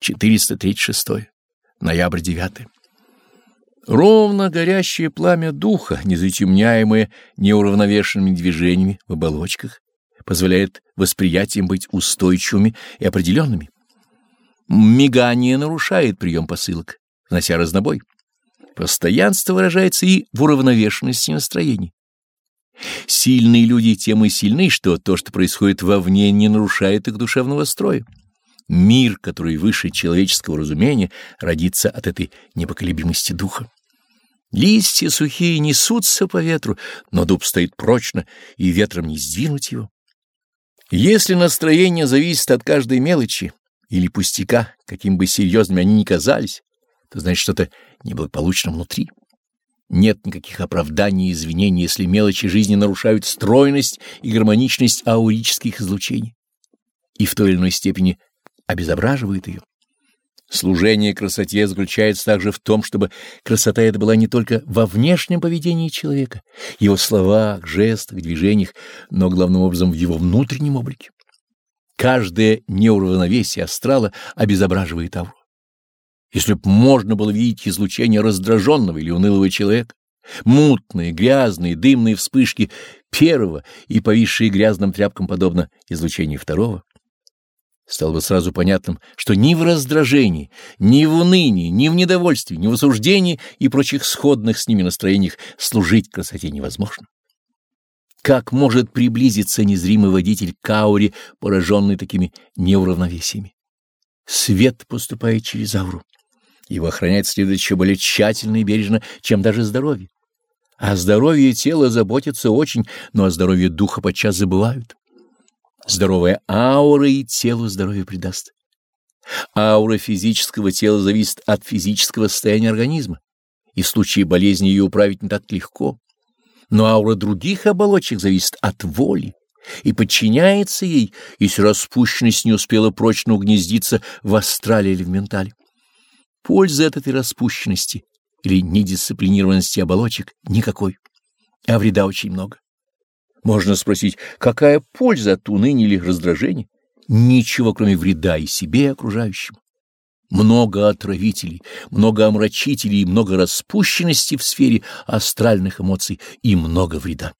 436. Ноябрь 9. Ровно горящее пламя духа, незатемняемое неуравновешенными движениями в оболочках, позволяет восприятиям быть устойчивыми и определенными. Мигание нарушает прием посылок, внося разнобой. Постоянство выражается и в уравновешенности настроений. Сильные люди тем и сильны, что то, что происходит вовне, не нарушает их душевного строя. Мир, который выше человеческого разумения, родится от этой непоколебимости духа. Листья сухие несутся по ветру, но дуб стоит прочно, и ветром не сдвинуть его. Если настроение зависит от каждой мелочи или пустяка, каким бы серьезными они ни казались, то значит что-то неблагополучно внутри. Нет никаких оправданий и извинений, если мелочи жизни нарушают стройность и гармоничность аурических излучений и в той или иной степени обезображивают ее. Служение красоте заключается также в том, чтобы красота эта была не только во внешнем поведении человека, его словах, жестах, движениях, но главным образом в его внутреннем облике. Каждое неуравновесие астрала обезображивает ауру. Если б можно было видеть излучение раздраженного или унылого человека, мутные, грязные, дымные вспышки первого и повисшие грязным тряпкам подобно излучению второго, стало бы сразу понятным, что ни в раздражении, ни в унынии, ни в недовольстве, ни в осуждении и прочих сходных с ними настроениях служить красоте невозможно. Как может приблизиться незримый водитель к ауре, пораженный такими неуравновесиями? Свет поступает через ауру. Его охранять следует еще более тщательно и бережно, чем даже здоровье. О здоровье тела заботятся очень, но о здоровье духа подчас забывают. Здоровая аура и телу здоровье придаст. Аура физического тела зависит от физического состояния организма, и в случае болезни ее управить не так легко. Но аура других оболочек зависит от воли и подчиняется ей, если распущенность не успела прочно угнездиться в астрале или в ментале. Пользы от этой распущенности или недисциплинированности оболочек никакой, а вреда очень много. Можно спросить, какая польза от уныния или раздражения? Ничего, кроме вреда и себе, и окружающим. Много отравителей, много омрачителей, много распущенности в сфере астральных эмоций и много вреда.